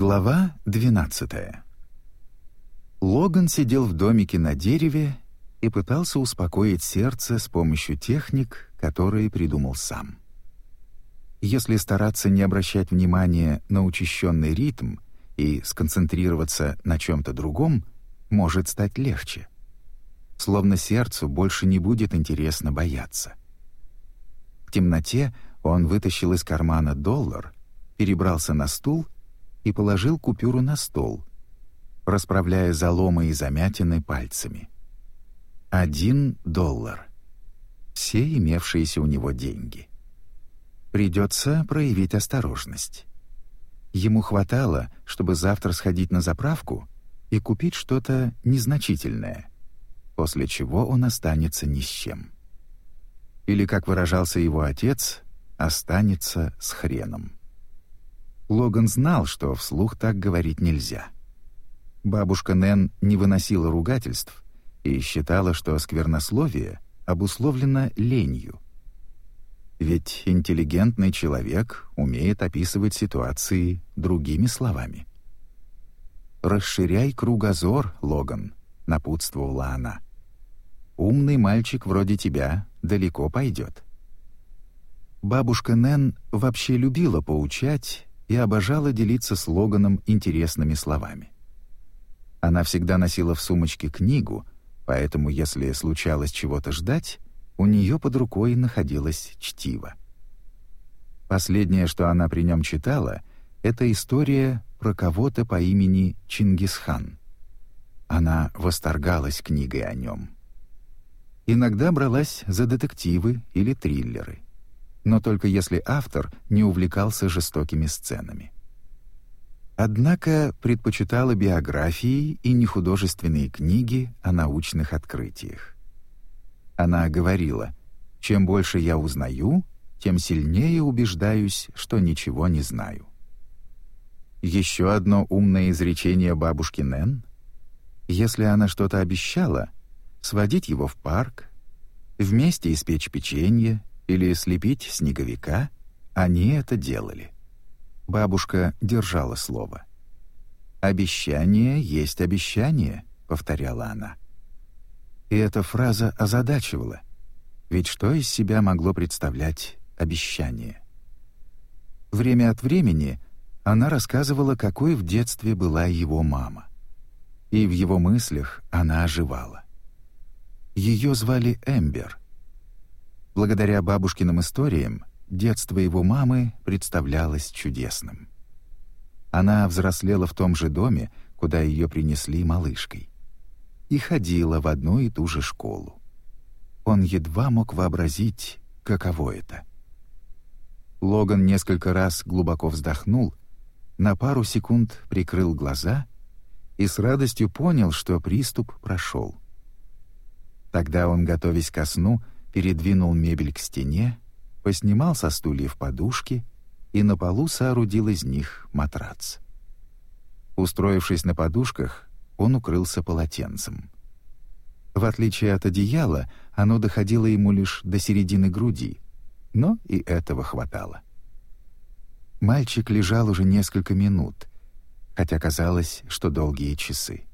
Глава 12 Логан сидел в домике на дереве и пытался успокоить сердце с помощью техник, которые придумал сам. Если стараться не обращать внимания на учащенный ритм и сконцентрироваться на чем-то другом, может стать легче. Словно сердцу больше не будет интересно бояться. В темноте он вытащил из кармана доллар, перебрался на стул — и положил купюру на стол, расправляя заломы и замятины пальцами. Один доллар. Все имевшиеся у него деньги. Придется проявить осторожность. Ему хватало, чтобы завтра сходить на заправку и купить что-то незначительное, после чего он останется ни с чем. Или, как выражался его отец, останется с хреном. Логан знал, что вслух так говорить нельзя. Бабушка Нэн не выносила ругательств и считала, что сквернословие обусловлено ленью. Ведь интеллигентный человек умеет описывать ситуации другими словами. «Расширяй кругозор, Логан», — напутствовала она. «Умный мальчик вроде тебя далеко пойдет». Бабушка Нэн вообще любила поучать и обожала делиться с Логаном интересными словами. Она всегда носила в сумочке книгу, поэтому если случалось чего-то ждать, у нее под рукой находилось чтиво. Последнее, что она при нем читала, это история про кого-то по имени Чингисхан. Она восторгалась книгой о нем. Иногда бралась за детективы или триллеры но только если автор не увлекался жестокими сценами. Однако предпочитала биографии и нехудожественные книги о научных открытиях. Она говорила, «Чем больше я узнаю, тем сильнее убеждаюсь, что ничего не знаю». Еще одно умное изречение бабушки Нэн. Если она что-то обещала, сводить его в парк, вместе испечь печенье или слепить снеговика, они это делали. Бабушка держала слово. «Обещание есть обещание», — повторяла она. И эта фраза озадачивала, ведь что из себя могло представлять обещание? Время от времени она рассказывала, какой в детстве была его мама. И в его мыслях она оживала. Ее звали Эмбер — Благодаря бабушкиным историям детство его мамы представлялось чудесным. Она взрослела в том же доме, куда ее принесли малышкой, и ходила в одну и ту же школу. Он едва мог вообразить, каково это. Логан несколько раз глубоко вздохнул, на пару секунд прикрыл глаза и с радостью понял, что приступ прошел. Тогда он, готовясь ко сну, передвинул мебель к стене, поснимал со стульев подушки и на полу соорудил из них матрац. Устроившись на подушках, он укрылся полотенцем. В отличие от одеяла, оно доходило ему лишь до середины груди, но и этого хватало. Мальчик лежал уже несколько минут, хотя казалось, что долгие часы.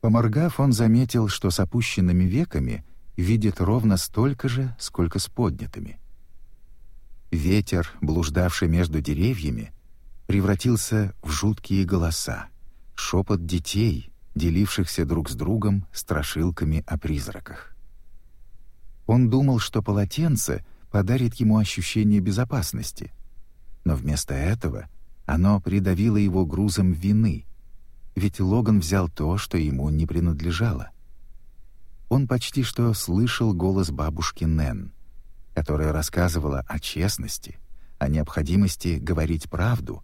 Поморгав, он заметил, что с опущенными веками видит ровно столько же, сколько с поднятыми. Ветер, блуждавший между деревьями, превратился в жуткие голоса, шепот детей, делившихся друг с другом страшилками о призраках. Он думал, что полотенце подарит ему ощущение безопасности, но вместо этого оно придавило его грузом вины, ведь Логан взял то, что ему не принадлежало — он почти что слышал голос бабушки Нэн, которая рассказывала о честности, о необходимости говорить правду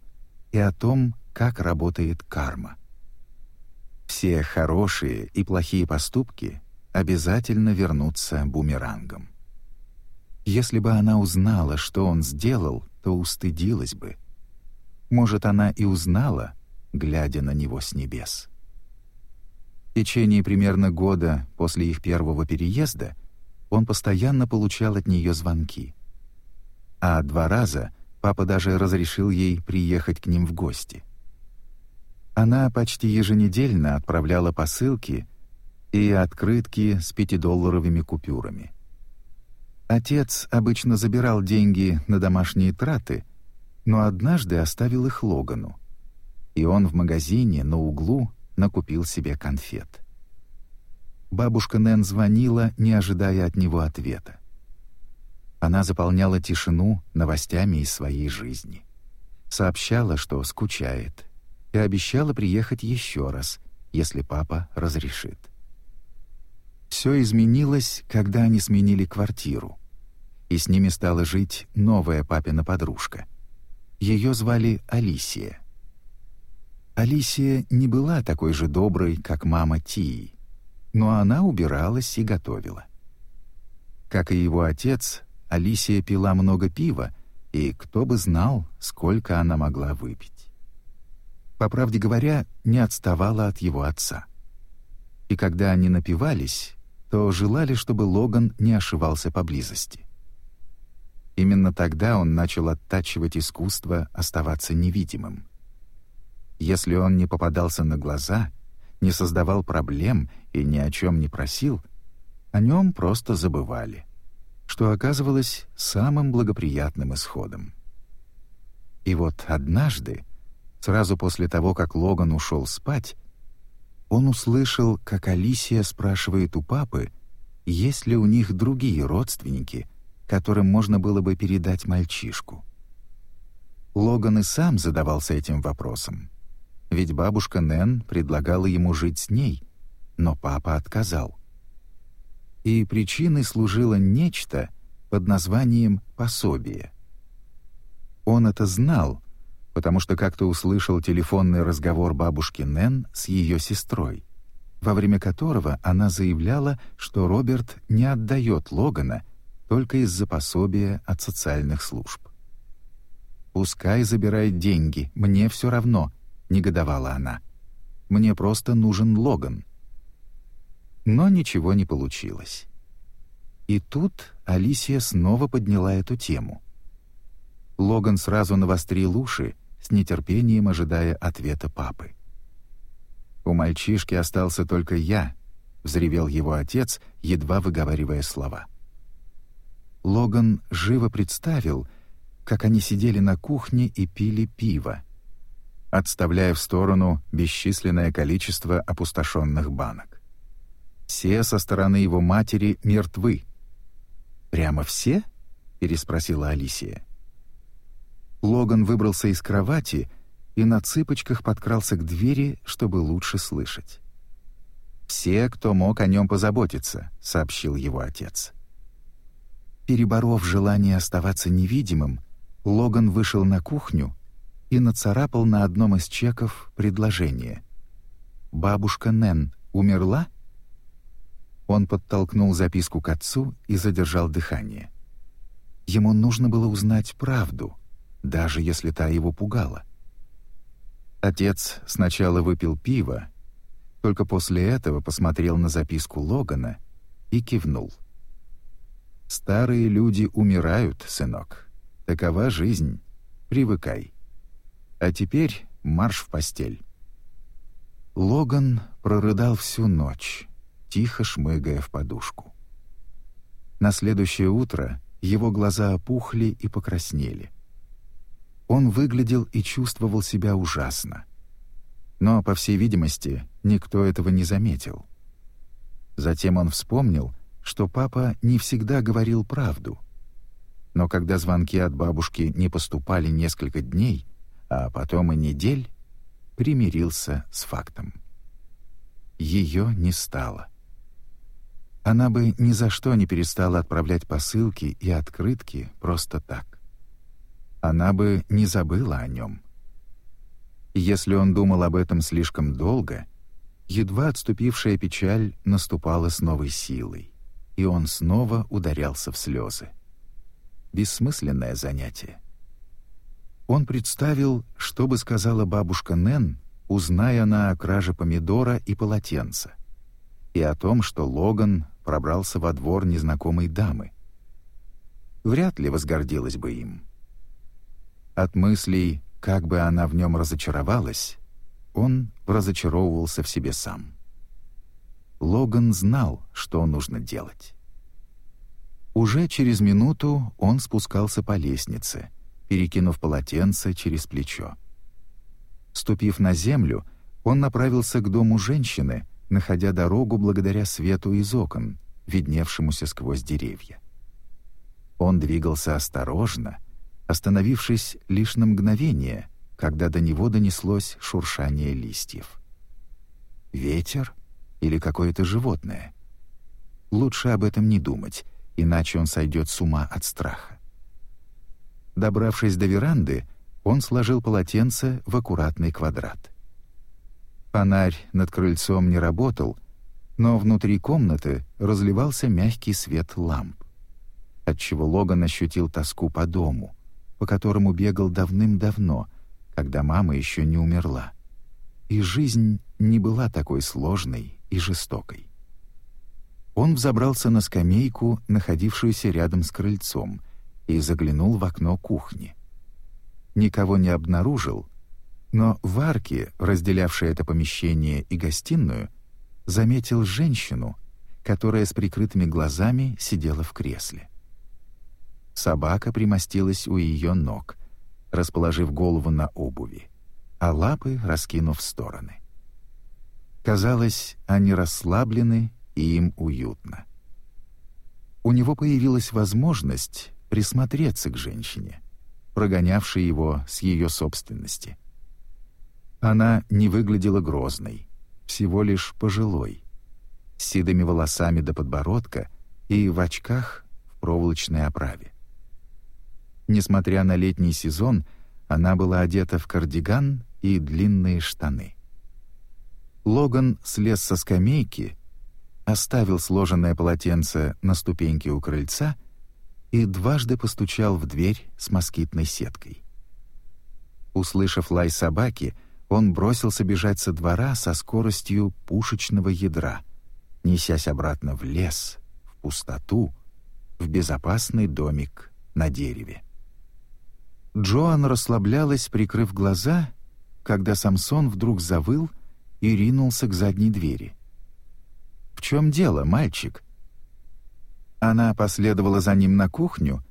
и о том, как работает карма. Все хорошие и плохие поступки обязательно вернутся бумерангом. Если бы она узнала, что он сделал, то устыдилась бы. Может, она и узнала, глядя на него с небес. Течение примерно года после их первого переезда он постоянно получал от нее звонки. А два раза папа даже разрешил ей приехать к ним в гости. Она почти еженедельно отправляла посылки и открытки с пятидолларовыми купюрами. Отец обычно забирал деньги на домашние траты, но однажды оставил их Логану, и он в магазине на углу накупил себе конфет. Бабушка Нэн звонила, не ожидая от него ответа. Она заполняла тишину новостями из своей жизни. Сообщала, что скучает, и обещала приехать еще раз, если папа разрешит. Все изменилось, когда они сменили квартиру, и с ними стала жить новая папина подружка. Ее звали Алисия. Алисия не была такой же доброй, как мама Тии, но она убиралась и готовила. Как и его отец, Алисия пила много пива, и кто бы знал, сколько она могла выпить. По правде говоря, не отставала от его отца. И когда они напивались, то желали, чтобы Логан не ошивался поблизости. Именно тогда он начал оттачивать искусство оставаться невидимым. Если он не попадался на глаза, не создавал проблем и ни о чем не просил, о нем просто забывали, что оказывалось самым благоприятным исходом. И вот однажды, сразу после того, как Логан ушел спать, он услышал, как Алисия спрашивает у папы, есть ли у них другие родственники, которым можно было бы передать мальчишку. Логан и сам задавался этим вопросом, ведь бабушка Нэн предлагала ему жить с ней, но папа отказал. И причиной служило нечто под названием «пособие». Он это знал, потому что как-то услышал телефонный разговор бабушки Нэн с ее сестрой, во время которого она заявляла, что Роберт не отдает Логана только из-за пособия от социальных служб. «Пускай забирает деньги, мне все равно», — негодовала она. «Мне просто нужен Логан». Но ничего не получилось. И тут Алисия снова подняла эту тему. Логан сразу навострил уши с нетерпением ожидая ответа папы. «У мальчишки остался только я», — взревел его отец, едва выговаривая слова. Логан живо представил, как они сидели на кухне и пили пиво, отставляя в сторону бесчисленное количество опустошенных банок. Все со стороны его матери мертвы. «Прямо все?» — переспросила Алисия. Логан выбрался из кровати и на цыпочках подкрался к двери, чтобы лучше слышать. «Все, кто мог о нем позаботиться», — сообщил его отец. Переборов желание оставаться невидимым, Логан вышел на кухню и нацарапал на одном из чеков предложение. «Бабушка Нэн умерла?» Он подтолкнул записку к отцу и задержал дыхание. Ему нужно было узнать правду — даже если та его пугала. Отец сначала выпил пиво, только после этого посмотрел на записку Логана и кивнул. «Старые люди умирают, сынок. Такова жизнь. Привыкай. А теперь марш в постель». Логан прорыдал всю ночь, тихо шмыгая в подушку. На следующее утро его глаза опухли и покраснели. Он выглядел и чувствовал себя ужасно. Но, по всей видимости, никто этого не заметил. Затем он вспомнил, что папа не всегда говорил правду. Но когда звонки от бабушки не поступали несколько дней, а потом и недель, примирился с фактом. Ее не стало. Она бы ни за что не перестала отправлять посылки и открытки просто так она бы не забыла о нем. Если он думал об этом слишком долго, едва отступившая печаль наступала с новой силой, и он снова ударялся в слезы. Бессмысленное занятие. Он представил, что бы сказала бабушка Нэн, узная она о краже помидора и полотенца, и о том, что Логан пробрался во двор незнакомой дамы. Вряд ли возгордилась бы им. От мыслей, как бы она в нем разочаровалась, он разочаровывался в себе сам. Логан знал, что нужно делать. Уже через минуту он спускался по лестнице, перекинув полотенце через плечо. Ступив на землю, он направился к дому женщины, находя дорогу благодаря свету из окон, видневшемуся сквозь деревья. Он двигался осторожно, остановившись лишь на мгновение, когда до него донеслось шуршание листьев. Ветер или какое-то животное? Лучше об этом не думать, иначе он сойдет с ума от страха. Добравшись до веранды, он сложил полотенце в аккуратный квадрат. Фонарь над крыльцом не работал, но внутри комнаты разливался мягкий свет ламп, отчего Логан ощутил тоску по дому, по которому бегал давным-давно, когда мама еще не умерла. И жизнь не была такой сложной и жестокой. Он взобрался на скамейку, находившуюся рядом с крыльцом, и заглянул в окно кухни. Никого не обнаружил, но в арке, разделявшей это помещение и гостиную, заметил женщину, которая с прикрытыми глазами сидела в кресле. Собака примостилась у ее ног, расположив голову на обуви, а лапы раскинув в стороны. Казалось, они расслаблены и им уютно. У него появилась возможность присмотреться к женщине, прогонявшей его с ее собственности. Она не выглядела грозной, всего лишь пожилой, с седыми волосами до подбородка и в очках в проволочной оправе. Несмотря на летний сезон, она была одета в кардиган и длинные штаны. Логан слез со скамейки, оставил сложенное полотенце на ступеньке у крыльца и дважды постучал в дверь с москитной сеткой. Услышав лай собаки, он бросился бежать со двора со скоростью пушечного ядра, несясь обратно в лес, в пустоту, в безопасный домик на дереве. Джоан расслаблялась, прикрыв глаза, когда Самсон вдруг завыл и ринулся к задней двери. «В чем дело, мальчик?» Она последовала за ним на кухню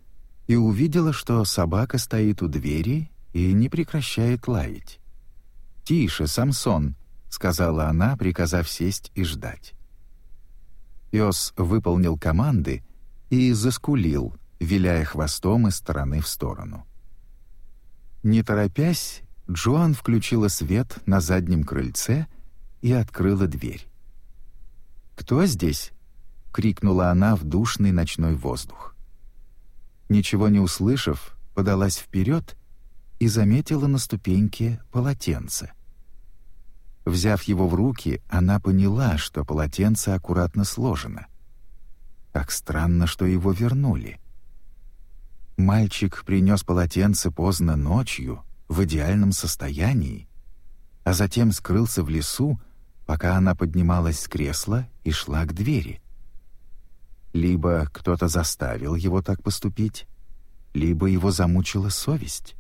и увидела, что собака стоит у двери и не прекращает лаять. «Тише, Самсон», — сказала она, приказав сесть и ждать. Пес выполнил команды и заскулил, виляя хвостом из стороны в сторону. Не торопясь, Джоан включила свет на заднем крыльце и открыла дверь. «Кто здесь?» — крикнула она в душный ночной воздух. Ничего не услышав, подалась вперед и заметила на ступеньке полотенце. Взяв его в руки, она поняла, что полотенце аккуратно сложено. Как странно, что его вернули. Мальчик принес полотенце поздно ночью, в идеальном состоянии, а затем скрылся в лесу, пока она поднималась с кресла и шла к двери. Либо кто-то заставил его так поступить, либо его замучила совесть.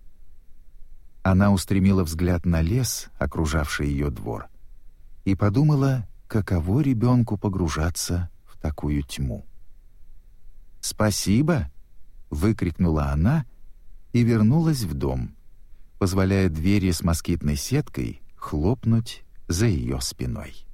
Она устремила взгляд на лес, окружавший ее двор, и подумала, каково ребенку погружаться в такую тьму. «Спасибо!» выкрикнула она и вернулась в дом, позволяя двери с москитной сеткой хлопнуть за ее спиной.